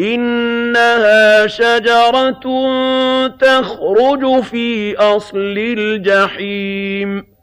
إِنَّهَا شَجَرَةٌ تَخْرُجُ فِي أَصْلِ الْجَحِيمِ.